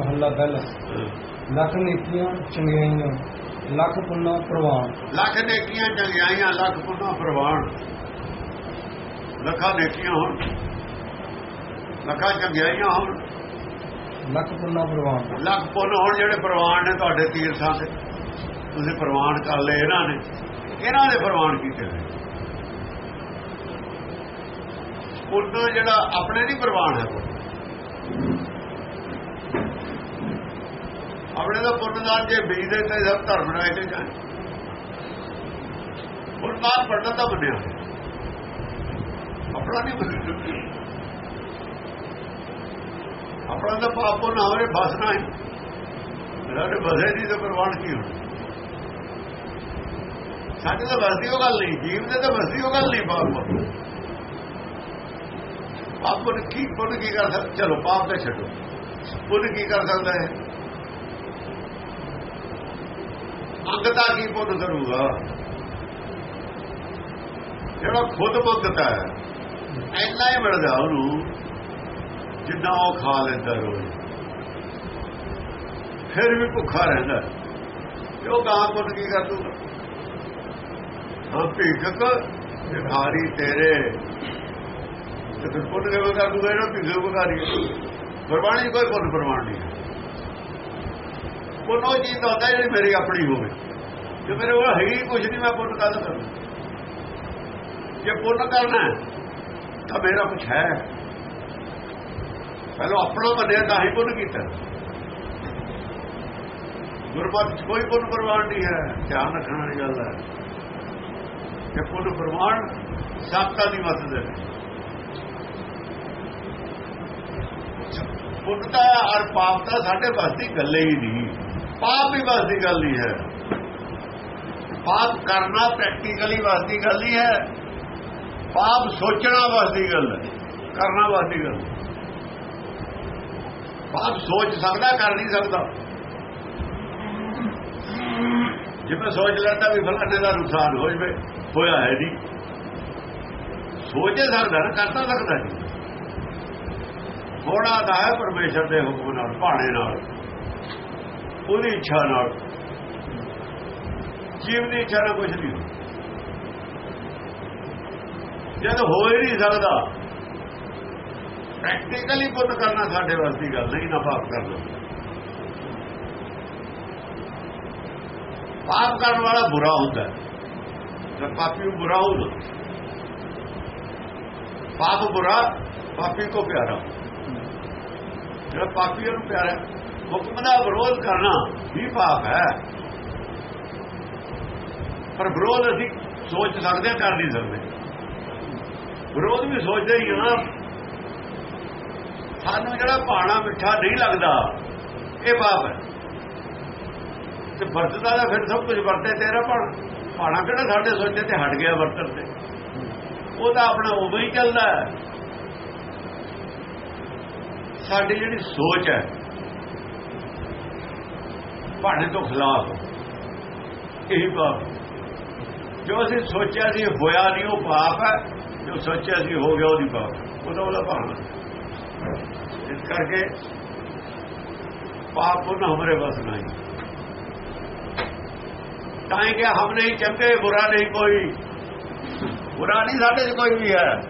ਮਹੱਲਾ ਪਹਿਲਾ। ਲੱਖ ਨੇਕੀਆਂ ਚੰਗਿਆਈਆਂ ਲੱਖ ਪੁੰਨਾ ਪ੍ਰਵਾਨ। ਲੱਖ ਨੇਕੀਆਂ ਚੰਗਿਆਈਆਂ ਲੱਖ ਪੁੰਨਾ ਪ੍ਰਵਾਨ। ਲੱਖਾਂ ਨੇਕੀਆਂ ਹੋਣ। ਲੱਖਾਂ ਚੰਗਿਆਈਆਂ ਹੋਣ। ਲੱਖ ਪੁੰਨਾ ਪ੍ਰਵਾਨ। ਲੱਖ ਪੁੰਨ ਹੋਣ ਜਿਹੜੇ ਪ੍ਰਵਾਨ ਨੇ ਤੁਹਾਡੇ ਤੀਰਥਾਂ ਤੇ। ਤੁਸੀਂ ਪ੍ਰਵਾਨ ਕਰ ਲਏ ਇਹਨਾਂ ਨੇ। ਇਹਨਾਂ ਦੇ ਪ੍ਰਵਾਨ ਕੀਤੇ ਨੇ। ਪੁੰਨ ਜਿਹੜਾ ਆਪਣੇ ਨਹੀਂ ਪ੍ਰਵਾਨ ਹੈ ਪੁੰਨ। ਆਪਣੇ ਦਾ ਪੁੰਨਦਾਨ ਜੇ ਬੀਜਦੇ ਤੇ ਸਭ ਧਰਮ ਰਾਇ ਤੇ ਜਾਣ। ਪੁੰਨਦਾਨ ਪੜਨਾ ਤਾਂ ਬਣਿਆ ਆਪਣਾ ਨਹੀਂ ਬਣਿਆ ਆਪਣਾ ਤਾਂ ਪਾਪ ਨਾ ਹੋਵੇ ਫਸਣਾ ਹੈ। ਮੇਰਾ ਬਸੇ ਦੀ ਤਾਂ ਪ੍ਰਵਾਨ ਕੀ ਹੋਣਾ? ਸਾਡੇ ਤਾਂ ਵਸਦੀ ਉਹ ਗੱਲ ਨਹੀਂ, ਜੀਵ ਦੇ ਤਾਂ ਵਸਦੀ ਉਹ ਗੱਲ ਨਹੀਂ ਪਾਪ। ਪਾਪ ਪੁੰਨ ਕੀ ਪੁੱਤ ਕੀ ਕਰ ਸਕਦਾ ਚਲੋ, ਪਾਪ ਤੇ ਛੱਡੋ। ਪੁੰਨ ਕੀ ਕਰ ਸਕਦਾ ਹੈ ਮੰਗਤਾ ਕੀ ਪੁੰਨ ਕਰੂਗਾ ਜਿਹੜਾ ਖੁਦ ਮੰਗਤਾ ਹੈ ਐਨਾ ਹੀ ਮਿਲਦਾ ਉਹਨੂੰ, ਜਿੰਨਾ ਉਹ ਖਾ ਲੈਂਦਾ ਰੋਜ਼। ਫਿਰ ਵੀ ਭੁੱਖਾ ਰਹਿੰਦਾ। ਤੇ ਉਹ ਗਾਂ ਪੁੰਨ ਕੀ ਕਰ ਦੂਗਾ? ਹਾਂ ਭੀਖਕ ਵਿਖਾਰੀ ਤੇਰੇ। ਤੇ ਫਿਰ ਪੁੰਨ ਕਿਵੇਂ ਕਰ ਦੂਗਾ? ਇਹਨਾਂ ਭੀਖਕ ਵਿਖਾਰੀ ਗੁਰਬਾਣੀ ਕੋਈ ਪੁੰਨ ਪ੍ਰਮਾਣ ਨਹੀਂ ਹੈ। ਪੁੰਨ ਉਹ ਚੀਜ਼ ਦਾ ਹੁੰਦਾ ਜਿਹੜੀ ਮੇਰੀ ਆਪਣੀ ਹੋਵੇ। ਜੇ ਮੇਰੇ ਕੋਲ ਹੈ ਹੀ ਕੁਝ ਨਹੀਂ, ਮੈਂ ਪੁੰਨ ਕਾਹਦਾ ਕਰਨਾ ਜੇ ਪੁੰਨ ਕਰਨਾ ਤਾਂ ਮੇਰਾ ਕੁਝ ਹੈ। ਪਹਿਲਾਂ ਆਪਣਾ ਮੰਨਿਆ ਤਾਂ ਹੀ ਪੁੰਨ ਕੀਤਾ। ਗੁਰਮਤਿ ਕੋਈ ਪੁੰਨ ਪ੍ਰਵਾਨ ਨਹੀਂ ਹੈ, ਧਿਆਨ ਰੱਖਣ ਵਾਲੀ ਗੱਲ ਹੈ। ਕਿ ਪੁੰਨ ਪ੍ਰਵਾਨ ਸਾਖਤਾ ਦੀ ਮਦਦ ਹੈ। ਪੁੰਨ ਤਾਂ ਔਰ ਪਾਪ ਤਾਂ ਸਾਡੇ ਵਾਸਤੇ ਦੀ ਗੱਲ ਹੀ ਨਹੀਂ। ਪਾਪ ਵੀ ਵੱਸ ਦੀ ਗੱਲ ਨਹੀਂ ਹੈ। ਪਾਪ ਕਰਨਾ ਪ੍ਰੈਕਟੀਕਲੀ ਵੱਸ ਦੀ ਗੱਲ ਨਹੀਂ ਹੈ। ਪਾਪ ਸੋਚਣਾ ਵੱਸ ਦੀ ਗੱਲ ਹੈ। ਕਰਨਾ ਵੱਸ ਦੀ ਗੱਲ ਪਾਪ ਸੋਚ ਸਕਦਾ, ਕਰ ਨਹੀਂ ਸਕਦਾ। ਜਿਵੇਂ ਸੋਚ ਲੈਂਦਾ ਵੀ ਫਲਾਣੇ ਦਾ ਨੁਕਸਾਨ ਹੋ ਜਵੇ, ਹੋਇਆ ਹੈ ਜੀ ਸੋਚ ਸਕਦਾ ਨਾ, ਕਰ ਤਾਂ ਸਕਦਾ ਜੀ ਹੋਣਾ ਦਾ ਹੈ ਪਰਮੇਸ਼ਰ ਦੇ ਹੁਕਮ ਨਾਲ, ਭਾਣੇ ਨਾਲ। ਉਹਦੀ ਇੱਛਾ ਨਾਲ। ਜੀਵ ਦੀ ਇੱਛਾ ਨਾਲ ਕੁਝ ਨਹੀਂ। ਜਦ ਹੋ ਹੀ ਨਹੀਂ ਸਕਦਾ ਪ੍ਰੈਕਟੀਕਲੀ ਪੁੱਤ ਕਰਨਾ ਸਾਡੇ ਵਾਸਤੇ ਗੱਲ ਨਹੀਂ ਨਾ ਪਾਪ ਕਰਨਾ। ਪਾਪ ਕਰਨ ਵਾਲਾ ਬੁਰਾ ਹੁੰਦਾ ਜਦ ਪਾਪੀ ਬੁਰਾ ਹੁੰਦਾ ਪਾਪ ਬੁਰਾ, ਪਾਪੀ ਕੋ ਪਿਆਰਾ। ਜਿਹੜਾ ਪਾਪੀ ਨੂੰ ਪਿਆਰਾ ਹੁਕਮ ਦਾ ਵਿਰੋਧ ਕਰਨਾ ਵੀ ਪਾਪ ਹੈ। ਪਰ ਵਿਰੋਧ ਅਸੀਂ ਸੋਚ ਸਕਦੇ ਹਾਂ, ਕਰ ਨਹੀਂ ਸਕਦੇ। ਵਿਰੋਧ ਵੀ ਸੋਚਦੇ ਹੀ ਹਾਂ ਸਾਨੂੰ ਜਿਹੜਾ ਪਾਣਾ ਮਿੱਠਾ ਨਹੀਂ ਲੱਗਦਾ, ਇਹ ਪਾਪ ਹੈ। ਤੇ ਵਰਤਦਾ ਦਾ ਫਿਰ ਸਭ ਕੁਝ ਵਰਤੇ, ਤੇਰਾ ਪਾਣਾ ਪਾਣਾ ਕਿਹੜਾ ਸਾਡੇ ਸੋਚੇ ਤੇ ਹਟ ਗਿਆ ਵਰਤਣ ਤੇ। ਉਹ ਤਾਂ ਆਪਣਾ ਉਦੋਂ ਹੀ ਚੱਲਦਾ ਸਾਡੀ ਜਿਹੜੀ ਸੋਚ ਹੈ ਭਾਣੇ ਤੋਂ ਖਿਲਾਫ ਇਹੀ ਪਾਪ ਜੋ ਅਸੀਂ ਸੋਚਿਆ ਸੀ ਹੋਇਆ ਨਹੀਂ, ਉਹ ਪਾਪ ਹੈ। ਜੋ ਸੋਚਿਆ ਸੀ ਹੋ ਗਿਆ, ਉਹਦੀ ਪਾਪ ਉਹਦਾ ਉਹਦਾ ਭਾਣਾ ਇਸ ਕਰਕੇ ਪਾਪ ਉਹਨਾਂ ਹਮਰੇ ਬਸ ਨਹੀਂ। ਤਾਂ ਕਿ ਹਮ ਨਹੀਂ ਚੰਗੇ, ਬੁਰਾ ਨਹੀਂ ਕੋਈ। ਬੁਰਾ ਨਹੀਂ ਸਾਡੇ 'ਚ ਕੋਈ ਵੀ ਹੈ।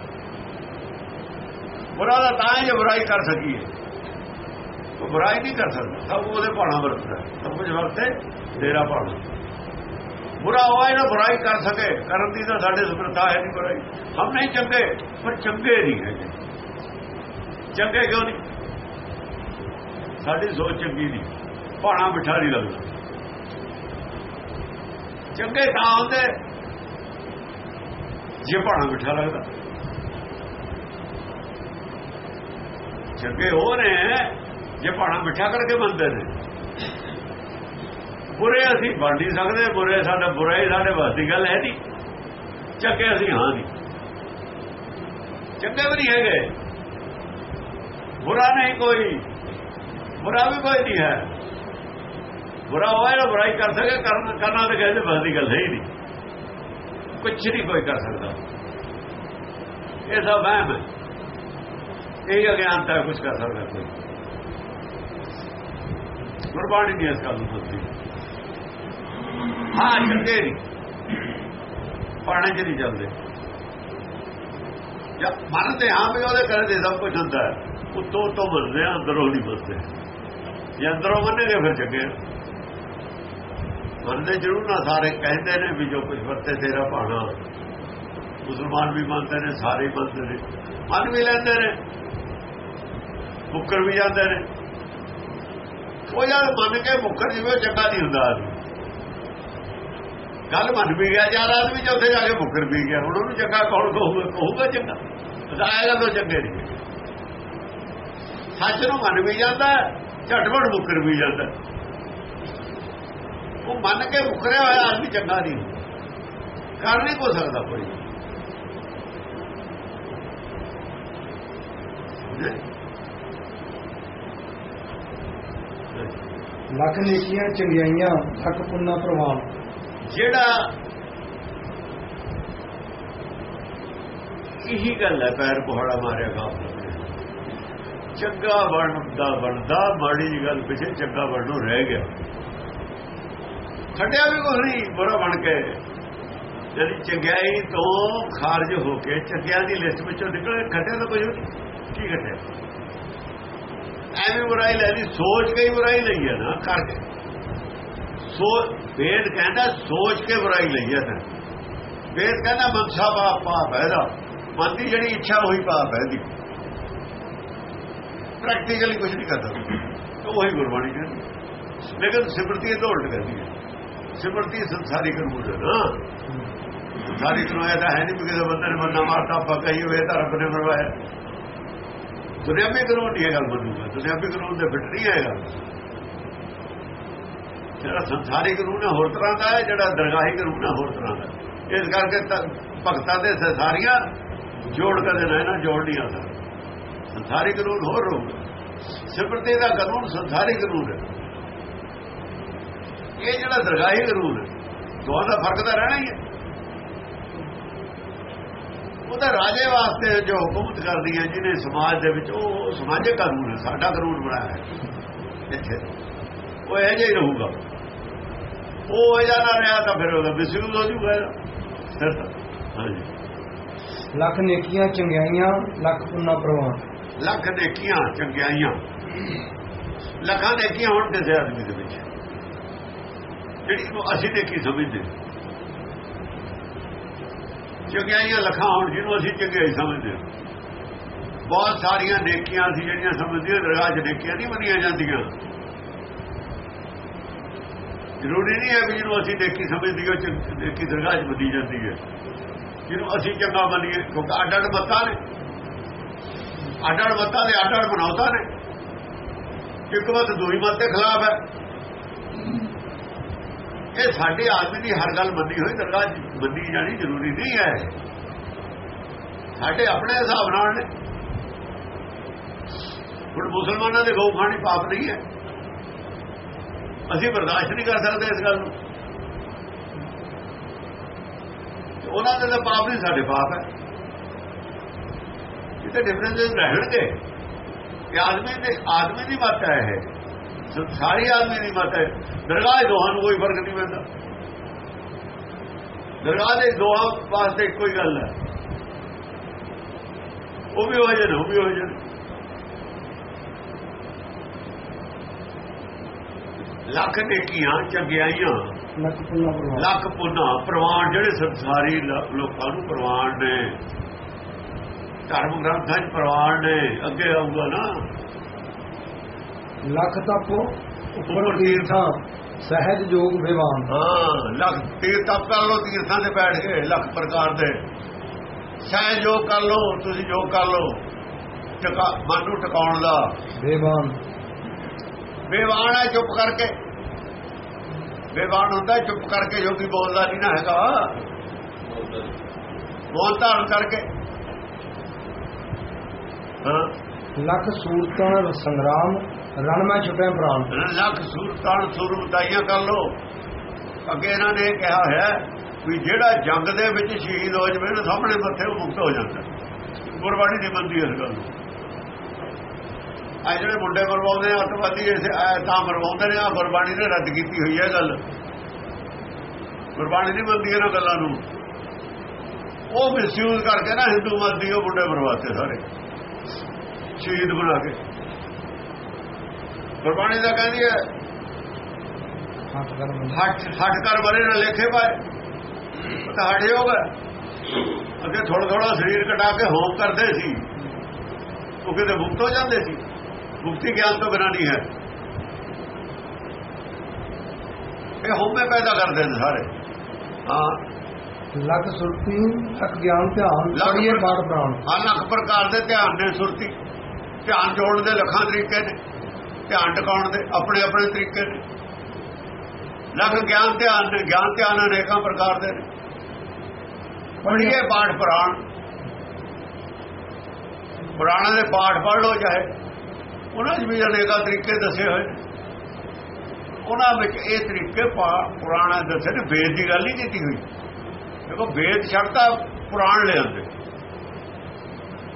ਬੁਰਾ ਦਾ ਤਾਂ ਜੇ ਬੁਰਾਈ ਕਰ ਸਕੀਏ। ਉਹ ਬੁਰਾਈ ਨਹੀਂ ਕਰ ਸਕਦਾ। ਸਭ ਉਹਦੇ ਭਾਣਾ ਵਰਤਦਾ ਸਭ ਕੁਝ ਵਰਤੇ ਡੇਰਾ ਭਾਣਾ। ਬੁਰਾ ਹੋਇਆ ਨਾ ਬੁਰਾਈ ਕਰ ਸਕੇ। ਕਰਨ ਦੀ ਤਾਂ ਸਾਡੇ ਸਮਰੱਥਾ ਹੈ ਨਹੀਂ ਬੁਰਾਈ। ਹਮ ਨਹੀਂ ਚੰਗੇ, ਪਰ ਚੰਗੇ ਨਹੀਂ ਹੈਗੇ। ਚੰਗੇ ਕਿਉਂ ਨਹੀਂ? ਸਾਡੀ ਸੋਚ ਚੰਗੀ ਨਹੀਂ। ਭਾਣਾ ਮਿੱਠਾ ਨਹੀਂ ਲੱਗਦਾ। ਚੰਗੇ ਤਾਂ ਹੁੰਦੇ, ਜੇ ਭਾਣਾ ਮਿੱਠਾ ਲੱਗਦਾ। ਚੰਗੇ ਹੋ ਨੇ। ਜੇ ਭਾਣਾ ਮਿੱਠਾ ਕਰਕੇ ਮੰਨਦੇ ਨੇ। ਬੁਰੇ ਅਸੀਂ ਬਣ ਨਹੀਂ ਸਕਦੇ, ਬੁਰੇ ਸਾਡਾ ਬੁਰਾ ਹੀ, ਸਾਡੇ ਵਾਸਤੇ ਗੱਲ ਹੈ ਨਹੀਂ। ਚੱਕੇ ਅਸੀਂ ਹਾਂ ਨਹੀਂ। ਚੱਕੇ ਵੀ ਨਹੀਂ ਹੈਗੇ। ਬੁਰਾ ਨਹੀਂ ਕੋਈ। ਬੁਰਾ ਵੀ ਕੋਈ ਨਹੀਂ ਹੈ। ਬੁਰਾ ਹੋਇਆ ਨਾ ਬੁਰਾਈ ਕਰ ਸਕੇ, ਕਰਨ ਕਰਨਾ ਤਾਂ ਕਹਿੰਦੇ ਬਸ ਦੀ ਗੱਲ ਹੈ ਹੀ ਨਹੀਂ। ਕੁਛ ਨਹੀਂ ਕੋਈ ਕਰ ਸਕਦਾ। ਇਹ ਸਭ ਵਹਿਮ ਹੈ। ਇਹ ਅਗਿਆਨਤਾ ਕੁਝ ਕਰ ਸਕਦਾ ਕੋਈ। ਗੁਰਬਾਣੀ ਨਹੀਂ ਇਸ ਗੱਲ ਨੂੰ ਦੱਸਦੀ ਹਾਂ ਚੰਗੇ ਨਹੀਂ ਪਾਣੇ ਚ ਨਹੀਂ ਚੱਲਦੇ। ਜਾਂ ਮੰਨਦੇ ਹਾਂ ਵੀ ਉਹਦੇ ਕਰਦੇ, ਸਭ ਕੁਝ ਹੁੰਦਾ ਉੱਤੋਂ ਉਤੋਂ ਤੋਂ ਮੰਨਦੇ ਆ, ਅੰਦਰੋਂ ਨਹੀਂ ਮੰਨਦੇ ਜੇ ਅੰਦਰੋਂ ਮੰਨੇਗੇ ਫਿਰ ਚੰਗੇ ਮੰਨਦੇ ਜ਼ਰੂਰ ਨਾ, ਸਾਰੇ ਕਹਿੰਦੇ ਨੇ ਵੀ ਜੋ ਕੁਝ ਵਰਤੇ ਤੇਰਾ ਭਾਣਾ। ਮੁਸਲਮਾਨ ਵੀ ਮੰਨਦੇ ਨੇ, ਸਾਰੇ ਹੀ ਮੰਨਦੇ ਨੇ। ਮੰਨ ਵੀ ਲੈਂਦੇ ਨੇ। ਮੁੱਕਰ ਵੀ ਜਾਂਦੇ ਨੇ। ਉਹ ਯਾਰ ਮੰਨ ਕੇ ਮੁੱਕਰ ਜਿਵੇਂ ਚੰਗਾ ਨਹੀਂ ਹੁੰਦਾ ਗੱਲ ਮੰਨ ਵੀ ਗਿਆ ਚਾਰ ਆਦਮੀ ਜੇ ਜਾ ਕੇ ਮੁੱਕਰ ਵੀ ਗਿਆ, ਹੁਣ ਉਹਨੂੰ ਚੰਗਾ ਕੌਣ ਕਹੂਗਾ? ਕਹੂਗਾ ਚੰਗਾ। ਬਤਾਏਗਾ ਤਾਂ ਚੰਗੇ ਨਹੀਂ। ਸੱਚ ਨੂੰ ਮੰਨ ਵੀ ਜਾਂਦਾ ਝਟਵੜ ਮੁੱਕਰ ਵੀ ਜਾਂਦਾ। ਉਹ ਮੰਨ ਕੇ ਮੁੱਕਰਿਆ ਹੋਇਆ ਆਦਮੀ ਚੰਗਾ ਨਹੀਂ। ਕਰ ਨਹੀਂ ਕੋ ਸਕਦਾ ਕੋਈ। ਲੱਖ ਨੇਕੀਆਂ ਚੰਗਿਆਈਆਂ ਲੱਖ ਪੁੰਨਾ ਪ੍ਰਵਾਨ। ਜਿਹੜਾ ਇਹੀ ਗੱਲ ਹੈ, ਪੈਰ ਪਹਾੜਾ ਮਾਰਿਆ ਗਾ ਚੰਗਾ ਬਣਦਾ ਬਣਦਾ, ਮਾੜੀ ਜੀ ਗੱਲ ਪਿੱਛੇ ਚੰਗਾ ਬਣਨੋਂ ਰਹਿ ਗਿਆ। ਖੱਟਿਆ ਵੀ ਕੁਛ ਨਹੀਂ, ਬੁਰਾ ਬਣ ਕੇ। ਜਿਹੜੀ ਚੰਗਿਆਈ ਤੋਂ ਖਾਰਜ ਹੋ ਕੇ, ਚੰਗਿਆਂ ਦੀ ਲਿਸਟ ਵਿੱਚੋਂ ਨਿਕਲੇ, ਖੱਟਿਆ ਤਾਂ ਕੁਝ ਨਹੀਂ ਕੀ ਖੱਟਿਆ ਐਵੇਂ ਬੁਰਾਈ ਲੈ ਲਈ ਸੋਚ ਕੇ ਹੀ ਬੁਰਾਈ ਲਈ ਹੈ ਨਾ ਕਰਕੇ ਸੋ ਵੇਦ ਕਹਿੰਦਾ ਸੋਚ ਕੇ ਬੁਰਾਈ ਲਈ ਹੈ ਨਾ ਵੇਦ ਕਹਿੰਦਾ ਮਨਸਾ ਪਾਪ ਪਾਪ ਹੈ ਦਾ ਮਨ ਦੀ ਜਿਹੜੀ ਇੱਛਾ ਉਹੀ ਪਾਪ ਹੈ ਦੀ ਪ੍ਰੈਕਟੀਕਲੀ ਕੁਝ ਨਹੀਂ ਕਰਦਾ ਤਾਂ ਉਹੀ ਗੁਰਬਾਣੀ ਕਹਿੰਦੀ ਲੇਕਿਨ ਸਿਮਰਤੀ ਇਹ ਤੋਂ ਉਲਟ ਕਹਿੰਦੀ ਹੈ ਸਿਮਰਤੀ ਸੰਸਾਰੀ ਕਾਨੂੰਨ ਹੈ ਨਾ ਸੰਸਾਰੀ ਕਾਨੂੰਨ ਇਹ ਤਾਂ ਹੈ ਨਹੀਂ ਕਿ ਕਿਸੇ ਬੰਦੇ ਨੇ ਬੰਦਾ ਮਾਰਤਾ ਆਪਾਂ ਕਹੀ ਹੋਏ ਤਾਂ ਰੱਬ ਨੇ ਮਰਵਾਇਆ ਦੁਨਿਆਵੀ ਕਾਨੂੰਨ ਨਹੀਂ ਇਹ ਗੱਲ ਮੰਨੂਗਾ। ਦੁਨਿਆਵੀ ਕਾਨੂੰਨ ਦੇ ਫਿੱਟ ਨਹੀਂ ਆਏਗਾ। ਜਿਹੜਾ ਸੰਸਾਰੀ ਕਾਨੂੰਨ ਹੈ, ਹੋਰ ਤਰ੍ਹਾਂ ਦਾ ਹੈ, ਜਿਹੜਾ ਦਰਗਾਹੀ ਕਾਨੂੰਨ ਹੈ, ਹੋਰ ਤਰ੍ਹਾਂ ਦਾ ਇਸ ਕਰਕੇ ਭਗਤਾਂ ਦੇ ਸੰਸਾਰੀਆਂ ਜੋੜ ਕਦੇ ਦੇਣਾ ਇਹਨਾਂ ਜੋੜ ਨਹੀਂ ਆਦਾ ਸੰਸਾਰੀ ਕਾਨੂੰਨ ਹੋਰ ਰਹੂਗਾ ਸਿਮਰਤੀ ਦਾ ਕਾਨੂੰਨ ਸੰਸਾਰੀ ਕਾਨੂੰਨ ਹੈ। ਇਹ ਜਿਹੜਾ ਦਰਗਾਹੀ ਕਾਨੂੰਨ ਹੈ, ਦੋਹਾਂ ਦਾ ਫ਼ਰਕ ਤਾਂ ਰਹਿਣਾ ਹੀ ਹੈ। ਉਹਦਾ ਰਾਜੇ ਵਾਸਤੇ ਜੋ ਹੁਕੂਮਤ ਕਰਦੀ ਹੈ ਜਿਹਨੇ ਸਮਾਜ ਦੇ ਵਿੱਚ ਉਹ ਸਮਾਜਿਕ ਕਾਨੂੰਨ ਹੈ ਸਾਡਾ ਕਾਨੂੰਨ ਬਣਾਇਆ ਹੈ। ਇੱਥੇ। ਉਹ ਇਹ ਜਿਹਾ ਹੀ ਰਹੂਗਾ। ਉਹ ਇਹ ਨਾ ਰਿਹਾ ਤਾਂ ਫਿਰ ਉਹਦਾ ਮਿਸਯੂਜ਼ ਹੋ ਜੂਗਾ ਫਿਰ ਹਾਂਜੀ। ਲੱਖ ਨੇਕੀਆਂ ਚੰਗਿਆਈਆਂ ਲੱਖ ਪੁੰਨਾ ਪ੍ਰਵਾਨ। ਲੱਖ ਨੇਕੀਆਂ ਚੰਗਿਆਈਆਂ। ਲੱਖਾਂ ਨੇਕੀਆਂ ਹੋਣ ਕਿਸੇ ਆਦਮੀ ਦੇ ਵਿੱਚ। ਜਿਹੜੀ ਅਸੀਂ ਨੇਕੀ ਸਮਝਦੇ ਚੰਗਿਆਈਆਂ ਲੱਖਾਂ ਹੋਣ ਜਿਹਨੂੰ ਅਸੀਂ ਚੰਗਿਆਈ ਸਮਝਦੇ। ਹਾਂ। ਬਹੁਤ ਸਾਰੀਆਂ ਨੇਕੀਆਂ ਸੀ ਜਿਹੜੀਆਂ ਸਮਝਦੀਆਂ ਦਰਗਾਹ 'ਚ ਨੇਕੀਆਂ ਨਹੀਂ ਮੰਨੀਆਂ ਜਾਂਦੀਆਂ। ਜ਼ਰੂਰੀ ਨਹੀਂ ਹੈ ਵੀ ਜਿਹਨੂੰ ਅਸੀਂ ਨੇਕੀ ਸਮਝਦੇ ਉਹ ਨੇਕੀ ਦਰਗਾਹ 'ਚ ਮੰਨੀ ਜਾਂਦੀ ਹੈ। ਜਿਹਨੂੰ ਅਸੀਂ ਚੰਗਾ ਮੰਨੀਏ, ਕਿਉਂਕਿ ਅੱਡ ਅੱਡ ਮੱਤਾਂ ਨੇ। ਅੱਡ ਅੱਡ ਮੱਤਾਂ ਦੇ ਅੱਡ ਅੱਡ ਬਣਾਉਤਾ ਨੇ। ਇੱਕ ਮਤ ਦੂਈ ਮਤ ਦੇ ਖਿਲਾਫ ਹੈ। ਇਹ ਸਾਡੇ ਆਦਮੀ ਦੀ ਹਰ ਗੱਲ ਮੰਨੀ ਹੋਈ ਦਰਗਾਹ 'ਚ ਮੰਨੀ ਜਾਣੀ ਜ਼ਰੂਰੀ ਨਹੀਂ ਹੈ। ਸਾਡੇ ਆਪਣੇ ਹਿਸਾਬ ਨਾਲ ਨੇ। ਹੁਣ ਮੁਸਲਮਾਨਾਂ ਦੇ ਗਊ ਖਾਣੀ ਪਾਪ ਨਹੀਂ ਹੈ। ਅਸੀਂ ਬਰਦਾਸ਼ਤ ਨਹੀਂ ਕਰ ਸਕਦੇ ਇਸ ਗੱਲ ਨੂੰ। ਉਹਨਾਂ ਦੇ ਤਾਂ ਪਾਪ ਨਹੀਂ, ਸਾਡੇ ਪਾਪ ਹੈ। ਇਹ ਤਾਂ ਡਿਫਰੈਂਸਸ ਰਹਿਣਗੇ ਕਿ ਆਦਮੀ ਦੇ ਆਦਮੀ ਦੀ ਮਤ ਹੈ ਇਹ। ਸਭ ਸਾਰੀ ਆਦਮੀ ਦੀ ਮਤ ਹੈ। ਦਰਗਾਹ ਦੋਹਾਂ ਨੂੰ ਕੋਈ ਫ਼ਰਕ ਨਹੀਂ ਪੈਂਦਾ। ਦਰਗਾਹ ਦੇ ਦੋਹਾਂ ਵਾਸਤੇ ਕੋਈ ਗੱਲ ਹੈ। ਉਹ ਵੀ ਹੋ ਜਾਣ ਉਹ ਵੀ ਹੋ ਜਾਣ। ਲੱਖ ਨੇਕੀਆਂ ਚੰਗਿਆਈਆਂ। ਲੱਖ ਪੁੰਨਾ ਪ੍ਰਵਾਨ ਜਿਹੜੇ ਸੰਸਾਰੀ ਲੋਕਾਂ ਨੂੰ ਪ੍ਰਵਾਨ ਨੇ। ਧਰਮ ਗ੍ਰੰਥਾਂ 'ਚ ਪ੍ਰਵਾਨ ਨੇ। ਅੱਗੇ ਆਊਗਾ ਨਾ। ਲੱਖ ਤਪ ਉੱਪਰ ਤੀਰਥਾਂ ਸਹਿਜ ਜੋਗ ਵਿਵਾਨ। ਹਾਂ ਲੱਖ ਤੀਰ ਤਪ ਕਰ ਲੋ ਤੀਰਥਾਂ ਤੇ ਬੈਠ ਕੇ ਲੱਖ ਪ੍ਰਕਾਰ ਦੇ। ਸਹਿ ਜੋ ਕਰ ਲੋ ਤੁਸੀਂ ਜੋ ਕਰ ਲੋ ਟਿਕਾ ਮਨ ਨੂੰ ਟਿਕਾਉਣ ਦਾ। ਵਿਵਾਨ। ਬੇਵਾਨ ਹੈ ਚੁੱਪ ਕਰਕੇ। ਬੇਵਾਨ ਹੁੰਦਾ ਚੁੱਪ ਕਰਕੇ ਜੋ ਵੀ ਬੋਲਦਾ ਨਹੀਂ ਨਾ ਹੈਗਾ। ਬੋਲ ਧਾਰਨ ਕਰਕੇ। ਹਾਂ। ਲੱਖ ਸੂਰਤਾਂ ਸੰਗਰਾਮ ਰਣ ਮੈਂ ਛੁਟੇ ਪ੍ਰਾਣ ਲੱਖ ਸੂਰਤਾਂ ਸੁਰਮਤਾਈਆਂ ਕਰ ਲੋ ਅੱਗੇ ਇਹਨਾਂ ਨੇ ਕਿਹਾ ਹੈ ਵੀ ਜਿਹੜਾ ਜੰਗ ਦੇ ਵਿੱਚ ਸ਼ਹੀਦ ਹੋ ਜਵੇ ਨਾ ਸਾਹਮਣੇ ਮੱਥੇ ਉਹ ਮੁਕਤ ਹੋ ਜਾਂਦਾ। ਗੁਰਬਾਣੀ ਦੀ ਬੰਦੀ ਇਸ ਗੱਲ ਆ ਜਿਹੜੇ ਮੁੰਡੇ ਮਰਵਾਉਂਦੇ ਆ, ਅੱਤਵਾਦੀ ਐਸੇ ਤਾਂ ਮਰਵਾਉਂਦੇ ਨੇ ਆ ਗੁਰਬਾਣੀ ਨੇ ਰੱਦ ਕੀਤੀ ਹੋਈ ਹੈ ਗੱਲ। ਗੁਰਬਾਣੀ ਨਹੀਂ ਮੰਨਦੀ ਇਹਨਾਂ ਗੱਲਾਂ ਨੂੰ। ਉਹ ਮਿਸਯੂਜ਼ ਕਰਕੇ ਨਾ ਹਿੰਦੂ ਮਰਦੀ ਉਹ ਮੁੰਡੇ ਮਰਵਾਤੇ ਸਾਰੇ। ਸ਼ਹੀਦ ਬਣਾ ਕੇ। ਗੁਰਬਾਣੀ ਦਾ ਕਹਿੰਦੀ ਹੈ ਹੱਟ ਹੱਟ ਕਰ ਮਰੇ ਨਾ ਲੇਖੇ ਉਹ ਤਾਂ ਹਟੇ ਹੋ ਗਏ। ਅੱਗੇ ਥੋੜਾ ਥੋੜਾ ਸਰੀਰ ਕਟਾ ਕੇ ਹੋਮ ਕਰਦੇ ਸੀ। ਉਹ ਕਿਤੇ ਮੁਕਤ ਹੋ ਜਾਂਦੇ ਸੀ। ਮੁਕਤੀ ਗਿਆਨ ਤੋਂ ਬਿਨਾਂ ਨਹੀਂ ਹੈ। ਇਹ ਹੋਮੇ ਪੈਦਾ ਕਰਦੇ ਨੇ ਸਾਰੇ। ਹਾਂ। ਲੱਖ ਸੁਰਤੀ ਤੱਕ ਗਿਆਨ ਧਿਆਨ ਪ੍ਰਕਾਰ- ਬਾੜ ਪ੍ਰਾਣ। ਹਾਂ ਲੱਖ ਪ੍ਰਕਾਰ ਦੇ ਧਿਆਨ ਨੇ ਸੁਰਤੀ। ਧਿਆਨ ਜੋੜਨ ਦੇ ਲੱਖਾਂ ਤਰੀਕੇ ਨੇ। ਧਿਆਨ ਟਿਕਾਉਣ ਦੇ ਆਪਣੇ ਆਪਣੇ ਤਰੀਕੇ ਨੇ ਲੱਖ ਗਿਆਨ ਧਿਆਨ ਨੇ ਗਿਆਨ ਧਿਆਨ ਅਨੇਕਾਂ ਪ੍ਰਕਾਰ ਦੇ ਨੇ। ਪੜ੍ਹੀਏ ਪਾਠ ਪੁਰਾਣ। ਪੁਰਾਣਾਂ ਦੇ ਪਾਠ ਪੜ੍ਹ ਲੋ ਚਾਹੇ। ਉਹਨਾਂ 'ਚ ਵੀ ਅਨੇਕਾਂ ਤਰੀਕੇ ਦੱਸੇ ਹੋਏ। ਉਹਨਾਂ ਵਿੱਚ ਇਹ ਤਰੀਕੇ ਪਾ- ਪੁਰਾਣਾ ਦੱਸੇ ਨੇ। ਵੇਦ ਦੀ ਗੱਲ ਨਹੀਂ ਕੀਤੀ ਹੋਈ। ਦੇਖੋ ਵੇਦ ਛੱਡਦਾ ਪੁਰਾਣ ਲਿਆਂਦੇ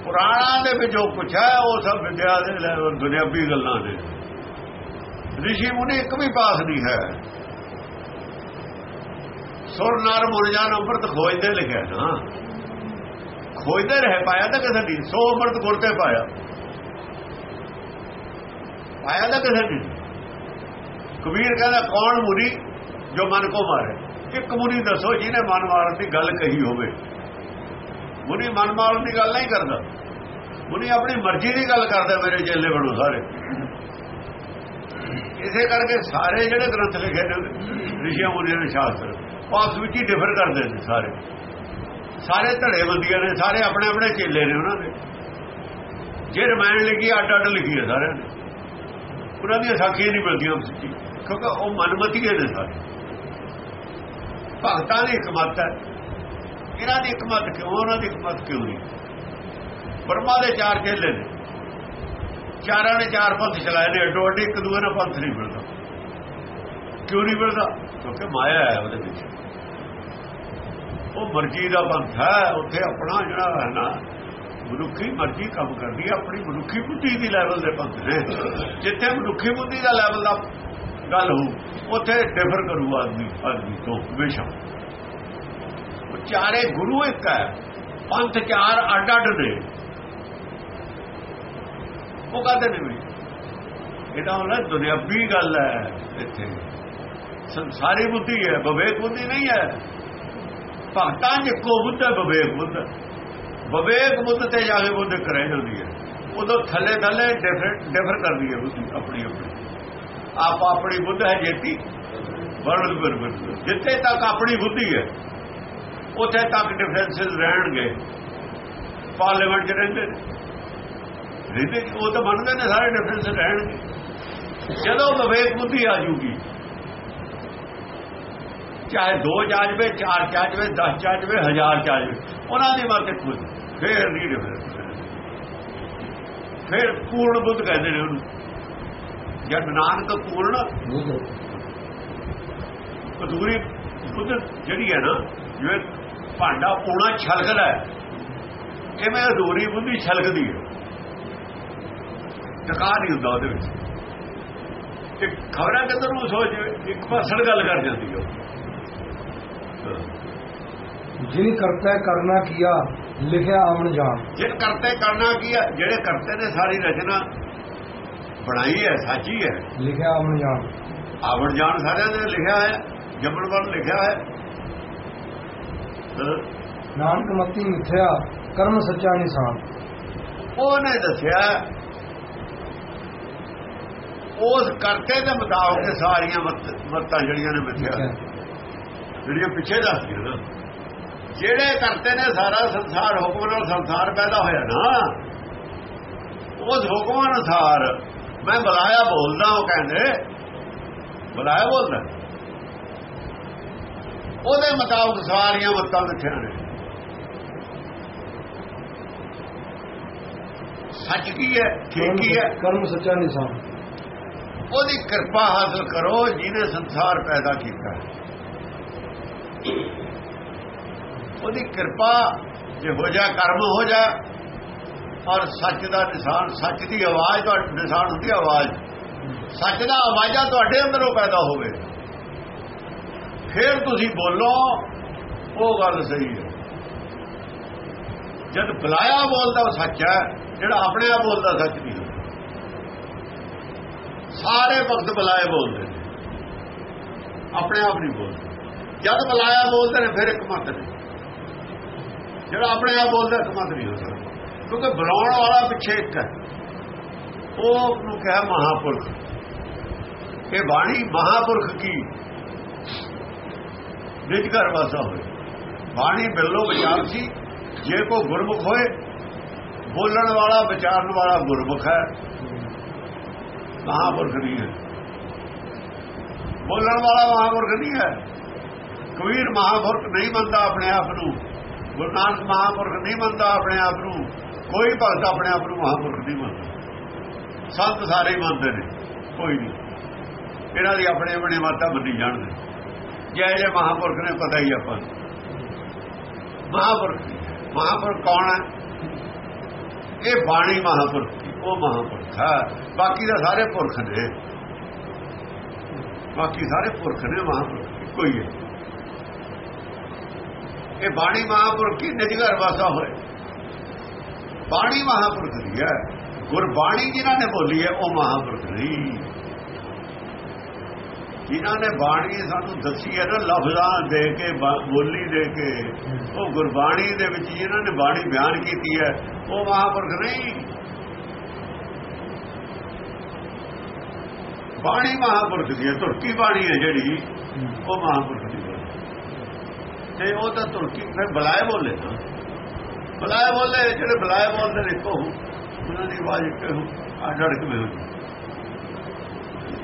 ਪੁਰਾਣਾਂ ਦੇ ਵਿੱਚ ਜੋ ਕੁਛ ਹੈ ਉਹ ਸਭ ਵਿਦਿਆ ਦੇ ਦੁਨਿਆਵੀ ਗੱਲਾਂ ਨੇ ਰਿਸ਼ੀ ਮੁਨੀ ਇੱਕ ਵੀ ਪਾਸ ਨਹੀਂ ਹੈ। ਸੁਰ ਨਰ ਮੁਰਜਾਨ ਅੰਮ੍ਰਿਤ ਖੋਜਦੇ ਲਿਖਿਆ ਨਾ। ਖੋਜਦੇ ਰਹਿ, ਪਾਇਆ ਤਾਂ ਕਿਸੇ ਦੀ। ਸੋ ਅੰਮ੍ਰਿਤ ਗੁਰ ਤੇ ਪਾਇਆ। ਪਾਇਆ ਤਾਂ ਕਿਸੇ ਨਹੀਂ ਕਬੀਰ ਕਹਿੰਦਾ, ਕੌਣ ਮੁਨੀ ਜੋ ਮਨ ਕੋ ਮਾਰੇ? ਇੱਕ ਮੁਨੀ ਦੱਸੋ ਜਿਹਨੇ ਮਨ ਮਾਰਨ ਦੀ ਗੱਲ ਕਹੀ ਹੋਵੇ। ਮੁਨੀ ਮਨ ਮਾਰਨ ਦੀ ਗੱਲ ਨਹੀਂ ਕਰਦਾ। ਮੁਨੀ ਆਪਣੀ ਮਰਜ਼ੀ ਦੀ ਗੱਲ ਕਰਦਾ ਮੇਰੇ ਚੇਲੇ ਬਣੋ ਸਾਰੇ। ਇਸੇ ਕਰਕੇ ਸਾਰੇ ਜਿਹੜੇ ਗ੍ਰੰਥ ਲਿਖੇ ਨੇ, ਰਿਸ਼ੀਆਂ ਮੁਨੀਆਂ ਦੇ ਸ਼ਾਸਤਰ ਆਪਸ ਵਿੱਚ ਹੀ ਡਿਫਰ ਕਰਦੇ ਨੇ ਸਾਰੇ। ਸਾਰੇ ਧੜੇ ਬੰਦੀਆਂ ਨੇ, ਸਾਰੇ ਆਪਣੇ ਆਪਣੇ ਚੇਲੇ ਨੇ ਉਹਨਾਂ ਦੇ। ਜੇ ਰਮਾਇਣ ਲਿਖੀ, ਅੱਡ ਅੱਡ ਲਿਖੀ ਹੈ ਸਾਰਿਆਂ ਨੇ ਉਹਨਾਂ ਦੀਆਂ ਸਾਖੀਆਂ ਨਹੀਂ ਮਿਲਦੀਆਂ ਉਸ ਸੱਚੀ ਕਿਉਂਕਿ ਉਹ ਮਨਮਤੀਏ ਨੇ ਸਾਰੇ। ਭਗਤਾਂ ਦੀ ਹਕਮਤ ਹੈ। ਇਹਨਾਂ ਦੀ ਹਕਮਤ ਕਿਉਂ? ਉਹਨਾਂ ਦੀ ਹਕਮਤ ਕਿਉਂ ਨਹੀਂ? ਬਰਮਾ ਦੇ ਚਾਰ ਚੇਲੇ ਨੇ। ਚਾਰਾਂ ਨੇ ਚਾਰ ਪੰਥ ਚਲਾਏ ਨੇ ਅੱਡੋ ਅੱਡੀ ਇੱਕ ਦੂਏ ਨਾਲ ਪੰਥ ਨਹੀਂ ਮਿਲਦਾ। ਕਿਉਂ ਨਹੀਂ ਮਿਲਦਾ? ਕਿਉਂਕਿ ਮਾਇਆ ਹੈ ਉਹਦੇ ਵਿੱਚ। ਉਹ ਮਰਜ਼ੀ ਦਾ ਪੰਥ ਹੈ, ਉੱਥੇ ਆਪਣਾ ਜਿਹੜਾ ਹੈ ਨਾ, ਮਨੁੱਖੀ ਮਰਜ਼ੀ ਕੰਮ ਕਰਦੀ ਹੈ, ਆਪਣੀ ਮਨੁੱਖੀ ਬੁੱਧੀ ਦੀ ਲੈਵਲ ਦੇ ਪੰਥ ਨੇ। ਜਿੱਥੇ ਮਨੁੱਖੀ ਬੁੱਧੀ ਦਾ ਲੈਵਲ ਦਾ ਗੱਲ ਹੋ ਉੱਥੇ ਡਿਫਰ ਕਰੂ ਆਦਮੀ ਆਦਮੀ ਤੋਂ, ਹਮੇਸ਼ਾ। ਚਾਰੇ ਗੁਰੂ ਇੱਕ ਹੈ। ਪੰਥ ਚਾਰ ਅੱਡ ਅੱਡ ਨੇ। ਉਹ ਕਹਦੇ ਨੇ ਵੀ ਇਹ ਤਾਂ ਹੁੰਦਾ ਦੁਨਿਆਵੀ ਗੱਲ ਹੈ ਇੱਥੇ। ਸੰਸਾਰੀ ਬੁੱਧੀ ਹੈ, ਵਿਵੇਕ ਬੁੱਧੀ ਨਹੀਂ ਹੈ। ਭਗਤਾਂ ਚ ਕੋ ਬੁੱਧ ਹੈ, ਵਿਵੇਕ ਬੁੱਧ। ਵਿਵੇਕ ਬੁੱਧ ਤੇ ਜਾ ਕੇ ਬੁੱਧ ਕਰੇ ਜਾਂਦੀ ਹੈ। ਉਦੋਂ ਥੱਲੇ ਥੱਲੇ ਡਿਫਰ ਡਿਫਰ ਕਰਦੀ ਹੈ ਬੁੱਧੀ, ਆਪਣੀ ਆਪਣੀ। ਆਪ ਆਪਣੀ ਬੁੱਧ ਹੈ ਜੇਤੀ। ਵਰਡ ਬਰਬਰ ਜਿੱਥੇ ਤੱਕ ਆਪਣੀ ਬੁੱਧੀ ਹੈ, ਉੱਥੇ ਤੱਕ ਡਿਫਰੈਂਸਸ ਰਹਿਣਗੇ। ਪਾਰਲੀਮੈਂਟ ਚ ਰਹਿੰਦੇ ਨੇ। ਰਹਿੰਦੇ ਉਹ ਤਾਂ ਮੰਨਦੇ ਨੇ ਸਾਰੇ ਡਿਫਰੈਂਸ ਰਹਿਣਗੇ ਜਦੋਂ ਵਿਵੇਕ ਬੁੱਧੀ ਆ ਜੂਗੀ, ਚਾਹੇ ਦੋ ਜਾ ਚਾਰ ਜਾ ਜਵੇ 10 ਜਾ ਹਜ਼ਾਰ ਜਾ ਉਹਨਾਂ ਦੀ ਮਤ ਖੁਦ ਫੇਰ ਨਹੀਂ ਡਿਫਰੈਂਸ ਫਿਰ ਪੂਰਨ ਬੁੱਧ ਕਹਿੰਦੇ ਨੇ ਉਹਨੂੰ, ਜਦ ਨਾਨਕ ਪੂਰਨ ਬੁੱਧ ਅਧੂਰੀ ਬੁੱਧ ਜਿਹੜੀ ਹੈ ਨਾ, ਜਿਵੇਂ ਭਾਂਡਾ ਪੂਣਾ ਛਲਕਦਾ ਹੈ ਐਵੇਂ ਅਧੂਰੀ ਬੁੱਧੀ ਛਲਕਦੀ ਹੈ। ਟਕਾ ਨਹੀਂ ਹੁੰਦਾ ਉਹਦੇ ਵਿੱਚ। ਇੱਕ ਖਬਰਾਂ ਕਿੱਧਰ ਨੂੰ ਸੋਚ ਇੱਕ ਪਾਸੜ ਗੱਲ ਕਰ ਜਾਂਦੀ ਹੈ। ਜਿਨ ਕਰਤਾ ਕਰਨਾ ਕੀਆ ਲਿਖਿਆ ਆਮਣ ਜਾਣ। ਜੇ ਕਰਤੇ ਕਰਨਾ ਕੀ ਹੈ ਜਿਹੜੇ ਕਰਤੇ ਨੇ ਸਾਰੀ ਰਚਨਾ ਬਣਾਈ ਹੈ ਸਾਚੀ ਹੈ। ਲਿਖਿਆ ਆਮਣ ਜਾਣ। ਆਵਣ ਜਾਣ ਸਾਰਿਆਂ ਨੇ ਲਿਖਿਆ ਹੈ ਜੰਮਣ ਵਾਲ ਲਿਖਿਆ ਹਾਂ। ਨਾਨਕ ਮਤੀ ਮਿਥਿਆ ਕਰਮ ਸੱਚਾ ਨਿਸ਼ਾਨ। ਉਹਨੇ ਦੱਸਿਆ ਉਸ ਕਰਤੇ ਦੇ ਮੁਤਾਬਕ ਸਾਰੀਆਂ ਮੱਤ- ਜਿਹੜੀਆਂ ਨੇ ਮਿੱਥਿਆ ਜਿਹੜੀਆਂ ਪਿੱਛੇ ਦੱਸਦੀਆਂ ਨਾ। ਜਿਹੜੇ ਕਰਤੇ ਨੇ ਸਾਰਾ ਸੰਸਾਰ ਹੁਕਮ ਨਾਲ ਸੰਸਾਰ ਪੈਦਾ ਹੋਇਆ ਨਾ। ਉਸ ਹੁਕਮ ਅਨੁਸਾਰ ਮੈਂ ਬੁਲਾਇਆ ਬੋਲਦਾ ਉਹ ਕਹਿੰਦੇ ਬੁਲਾਇਆ ਬੋਲਦਾ। ਉਹਦੇ ਮੁਤਾਬਕ ਸਾਰੀਆਂ ਮੱਤਾਂ ਮਿੱਥਿਆ ਨੇ। ਸੱਚ ਕੀ ਹੈ? ਠੀਕ ਕੀ ਹੈ? ਕਰਮ ਸੱਚਾ ਨਿਸ਼ਾਨ। ਉਹਦੀ ਕਿਰਪਾ ਹਾਸਲ ਕਰੋ ਜਿਹਨੇ ਸੰਸਾਰ ਪੈਦਾ ਕੀਤਾ ਉਹਦੀ ਕਿਰਪਾ ਜੇ ਹੋ ਜਾ, ਕਰਮ ਹੋ ਜਾ, ਔਰ ਸੱਚ ਦਾ ਨਿਸ਼ਾਨ, ਸੱਚ ਦੀ ਆਵਾਜ਼ ਤੁਹਾਡੇ, ਨਿਸ਼ਾਨ ਹੁੰਦੀ ਆਵਾਜ਼, ਸੱਚ ਦਾ ਆਵਾਜ਼ਾ ਤੁਹਾਡੇ ਅੰਦਰੋਂ ਪੈਦਾ ਹੋਵੇ। ਫਿਰ ਤੁਸੀਂ ਬੋਲੋ, ਉਹ ਗੱਲ ਸਹੀ ਹੈ। ਜਦ ਬੁਲਾਇਆ ਬੋਲਦਾ ਉਹ ਸੱਚ ਹੈ, ਜਿਹੜਾ ਆਪਣੇ ਆਪ ਬੋਲਦਾ ਸੱਚ ਨਹੀਂ। ਸਾਰੇ ਭਗਤ ਬੁਲਾਏ ਬੋਲਦੇ ਨੇ। ਆਪਣੇ ਆਪ ਨਹੀਂ ਬੋਲਦੇ। ਜਦ ਬੁਲਾਇਆ ਬੋਲਦੇ ਨੇ, ਫਿਰ ਇੱਕ ਮਤ ਨੇ ਜਿਹੜਾ ਆਪਣੇ ਆਪ ਬੋਲਦਾ, ਇੱਕ ਮਤ ਨਹੀਂ ਹੋ ਸਕਦਾ। ਕਿਉਂਕਿ ਬੁਲਾਉਣ ਵਾਲਾ ਪਿੱਛੇ ਇੱਕ ਹੈ। ਉਹ ਨੂੰ ਕਹੇ ਮਹਾਪੁਰਖ। ਇਹ ਬਾਣੀ ਮਹਾਪੁਰਖ ਕੀ? ਨਿਜ ਘਰ ਵਾਸਾ ਹੋਏ। ਬਾਣੀ ਬਿੱਲੋ ਵਿਚਾਰ ਸੀ। ਜੇ ਕੋ ਗੁਰਮੁਖ ਹੋਏ, ਬੋਲਣ ਵਾਲਾ, ਵਿਚਾਰਨ ਵਾਲਾ ਗੁਰਮੁਖ ਹੈ। ਮਹਾਪੁਰਖ ਨਹੀਂ ਹੈ। ਬੋਲਣ ਵਾਲਾ ਮਹਾਪੁਰਖ ਨਹੀਂ ਹੈ। ਕਬੀਰ ਮਹਾਪੁਰਖ ਨਹੀਂ ਮੰਨਦਾ ਆਪਣੇ ਆਪ ਨੂੰ। ਗੁਰੂ ਨਾਨਕ ਮਹਾਪੁਰਖ ਨਹੀਂ ਮੰਨਦਾ ਆਪਣੇ ਆਪ ਨੂੰ। ਕੋਈ ਭਗਤ ਆਪਣੇ ਆਪ ਨੂੰ ਮਹਾਪੁਰਖ ਨਹੀਂ ਮੰਨਦਾ। ਸੰਤ ਸਾਰੇ ਮੰਨਦੇ ਨੇ। ਕੋਈ ਨਹੀਂ। ਇਹਨਾਂ ਦੀ ਆਪਣੇ ਆਪਣੇ ਮਾਤਾ ਮੰਨੀ ਜਾਣਦੇ। ਜੈ ਜੈ ਮਹਾਪੁਰਖ ਨੇ, ਪਤਾ ਹੀ ਆਪਾਂ ਨੂੰ। ਮਹਾਪੁਰਖ ਮਹਾਪੁਰਖ ਕੌਣ ਹੈ? ਇਹ ਬਾਣੀ ਮਹਾਪੁਰਖ। ਉਹ ਮਹਾਪੁਰਖ ਹੈ। ਬਾਕੀ ਦਾ ਸਾਰੇ ਪੁਰਖ ਨੇ। ਬਾਕੀ ਸਾਰੇ ਪੁਰਖ ਨੇ, ਮਹਾਪੁਰਖ ਕੋਈ ਹੈ ਇਹ ਬਾਣੀ ਮਹਾਪੁਰਖ ਕੀ? ਨਿਜਗਰ ਵਾਸਾ ਹੋਏ। ਬਾਣੀ ਮਹਾਪੁਰਖ ਦੀ ਹੈ। ਗੁਰਬਾਣੀ ਜਿਨ੍ਹਾਂ ਨੇ ਬੋਲੀ ਹੈ, ਉਹ ਮਹਾਪੁਰਖ ਨਹੀਂ ਜਿਨ੍ਹਾਂ ਨੇ ਬਾਣੀ ਸਾਨੂੰ ਦੱਸੀ ਹੈ ਨਾ, ਲਫ਼ਜ਼ਾਂ ਦੇ ਕੇ ਬੋਲੀ ਦੇ ਕੇ, ਉਹ ਗੁਰਬਾਣੀ ਦੇ ਵਿੱਚ ਜਿਨ੍ਹਾਂ ਨੇ ਬਾਣੀ ਬਿਆਨ ਕੀਤੀ ਹੈ, ਉਹ ਮਹਾਪੁਰਖ ਨਹੀਂ। ਬਾਣੀ ਮਹਾਪੁਰਖ ਦੀ ਹੈ ਤੁਰਕੀ ਬਾਣੀ ਹੈ ਜਿਹੜੀ ਉਹ ਮਹਾਪੁਰਖ ਦੀ ਤੇ ਉਹ ਤਾਂ ਤੁਰਕੀ ਫਿਰ ਬੁਲਾਏ ਬੋਲੇ ਨਾ ਬੁਲਾਏ ਬੋਲੇ ਜਿਹੜੇ ਬੁਲਾਏ ਬੋਲਦੇ ਨੇ ਕੋ ਉਹਨਾਂ ਦੀ ਆਵਾਜ਼ ਕਿਹੋ ਆ ਢੜਕ ਮੇ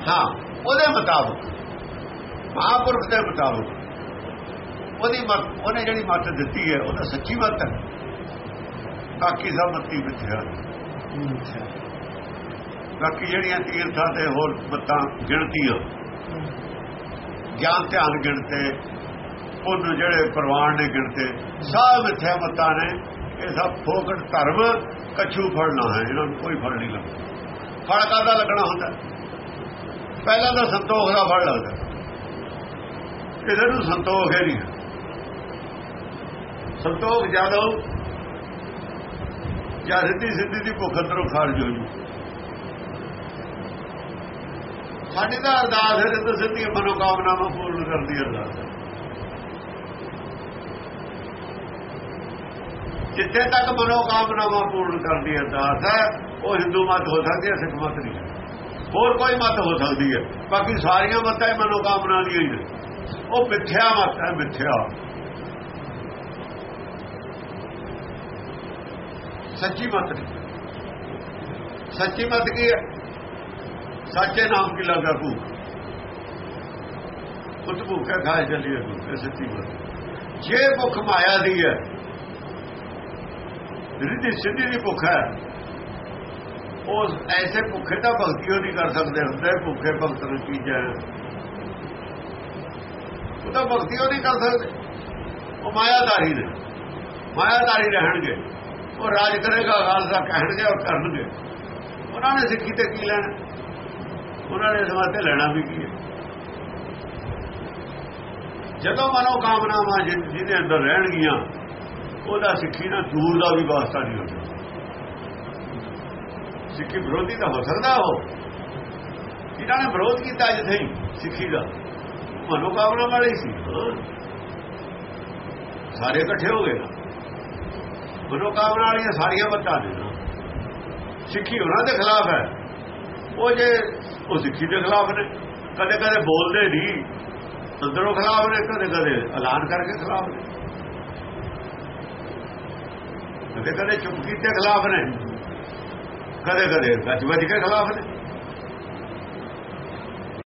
ਹਾਂ। ਉਹਦੇ ਮੁਤਾਬਕ ਮਹਾਪੁਰਖ ਦੇ ਮੁਤਾਬਕ ਉਹਦੀ ਮਤ ਉਹਨੇ ਜਿਹੜੀ ਮਤ ਦਿੱਤੀ ਹੈ ਉਹਦਾ ਸੱਚੀ ਮਤ ਹੈ। ਬਾਕੀ ਸਭ ਮਤੀ ਮਿੱਥਿਆ ਅੱਛਾ। ਬਾਕੀ ਜਿਹੜੀਆਂ ਤੀਰਥਾਂ ਤੇ ਹੋਰ ਮਤਾਂ ਗਿਣਤੀਆਂ ਗਿਆਨ ਧਿਆਨ ਗਿਣਤੇ ਉਹਨੂੰ ਜਿਹੜੇ ਪ੍ਰਵਾਨ ਨੇ ਗਿਣਤੇ, ਸਭ ਇੱਥੇ ਮਤਾਂ ਨੇ। ਇਹ ਸਭ ਫੋਕਟ ਧਰਮ, ਕਛੂ ਫੜਨਾ ਹੈ, ਇਹਨਾਂ ਨੂੰ ਕੋਈ ਫੜ ਨਹੀਂ ਲੱਗਦਾ। ਫੜ ਕਾਦਾ ਲੱਗਣਾ ਹੁੰਦਾ? ਪਹਿਲਾਂ ਤਾਂ ਸੰਤੋਖ ਦਾ ਫੜ ਲੱਗਦਾ। ਇਹਦੇ ਨੂੰ ਸੰਤੋਖ ਹੈ ਨਹੀਂ। ਸੰਤੋਖ ਜ਼ਿਆਦਾ ਜਾਂ ਸਿੱਧੀ ਸਿੱਧੀ ਦੀ ਭੁੱਖ ਅੰਦਰੋਂ ਖਾਰਜ ਹੋ ਜੂ। ਸਾਡੀ ਤਾਂ ਅਰਦਾਸ ਹੈ ਤੇ ਸਿੱਧੀ ਮਨੋਕਾਮਨਾਵਾਂ ਪੂਰਨ ਕਰਦੀ ਅਰਦਾਸ ਹੈ ਜਿੱਥੇ ਤੱਕ ਮਨੋਕਾਮਨਾਵਾਂ ਪੂਰਨ ਕਰਦੀ ਅਰਦਾਸ ਹੈ, ਉਹ ਹਿੰਦੂ ਮਤ ਹੋ ਸਕਦੀ ਹੈ ਸਿੱਖ ਮਤ ਨਹੀਂ। ਹੋਰ ਕੋਈ ਮਤ ਹੋ ਸਕਦੀ ਹੈ। ਬਾਕੀ ਸਾਰੀਆਂ ਮਤਾਂ ਹੀ ਮਨੋਕਾਮਨਾ ਦੀਆਂ ਹੀ ਨੇ। ਉਹ ਮਿੱਥਿਆ ਮਤ ਹੈ, ਮਿੱਥਿਆ। ਸੱਚੀ ਮਤ ਨਹੀਂ। ਸੱਚੀ ਮਤ ਕੀ ਹੈ? ਸੱਚੇ ਨਾਮ ਕੀ ਲੱਗਾ ਭੂਖ ਕੁੱਤ ਭੁੱਖਾ ਖਾ ਚੱਲੀਏ ਭੁੱਖ ਸੱਚੀ ਮਤ ਜੇ ਭੁੱਖ ਮਾਇਆ ਦੀ ਹੈ ਜਿਹੜੀ ਸਿੱਧੀ ਦੀ ਭੁੱਖ ਹੈ, ਉਸ ਐਸੇ ਭੁੱਖੇ ਤਾਂ ਭਗਤੀ ਉਹ ਨਹੀਂ ਕਰ ਸਕਦੇ, ਹੁੰਦੇ ਭੁੱਖੇ ਭਗਤ ਨੂੰ ਚੀਜ਼ਾਂ ਉਹ ਤਾਂ ਭਗਤੀ ਉਹ ਨਹੀਂ ਕਰ ਸਕਦੇ। ਉਹ ਮਾਇਆਦਾਰੀ ਨੇ। ਮਾਇਆਦਾਰੀ ਰਹਿਣਗੇ। ਉਹ ਰਾਜ ਕਰੇਗਾ, ਖਾਲਸਾ ਕਹਿਣਗੇ ਔਰ ਕਰਨਗੇ। ਉਹਨਾਂ ਨੇ ਸਿੱਖੀ ਤੇ ਕੀ ਲੈਣਾ? ਉਹਨਾਂ ਨੇ ਇਸ ਵਾਸਤੇ ਲੈਣਾ ਵੀ ਕੀ ਹੈ। ਜਦੋਂ ਮਨੋ ਕਾਮਨਾਵਾਂ ਜਿ- ਜਿਹਦੇ ਅੰਦਰ ਰਹਿਣਗੀਆਂ, ਉਹਦਾ ਸਿੱਖੀ ਨਾਲ ਦੂਰ ਦਾ ਵੀ ਵਾਸਤਾ ਨਹੀਂ ਹੁੰਦਾ। ਸਿੱਖੀ ਵਿਰੋਧੀ ਤਾਂ ਹੋ ਸਕਦਾ ਉਹ। ਇਹਨਾਂ ਨੇ ਵਿਰੋਧ ਕੀਤਾ ਜਿੱਥੇ ਸਿੱਖੀ ਦਾ। ਮਨੋ ਕਾਮਨਾ ਵਾਲੇ ਸੀ। ਸਾਰੇ ਇਕੱਠੇ ਹੋ ਗਏ ਨਾ। ਮਨੋ ਕਾਮਨਾ ਵਾਲੀਆਂ ਸਾਰੀਆਂ ਮਤਾਂ ਨੇ। ਸਿੱਖੀ ਉਹਨਾਂ ਦੇ ਖਿਲਾਫ ਹੈ। ਉਹ ਜੇ ਉਹ ਸਿੱਖੀ ਦੇ ਖਿਲਾਫ ਨੇ, ਕਦੇ ਕਦੇ ਬੋਲਦੇ ਨਹੀਂ ਅੰਦਰੋਂ ਖਿਲਾਫ ਨੇ, ਕਦੇ ਕਦੇ ਐਲਾਨ ਕਰਕੇ ਖਿਲਾਫ ਨੇ। ਕਦੇ ਕਦੇ ਚੁੱਪ ਕੀਤੇ ਖਿਲਾਫ ਨੇ। ਕਦੇ ਕਦੇ ਗੱਜ ਵੱਜ ਕੇ ਖਿਲਾਫ ਨੇ।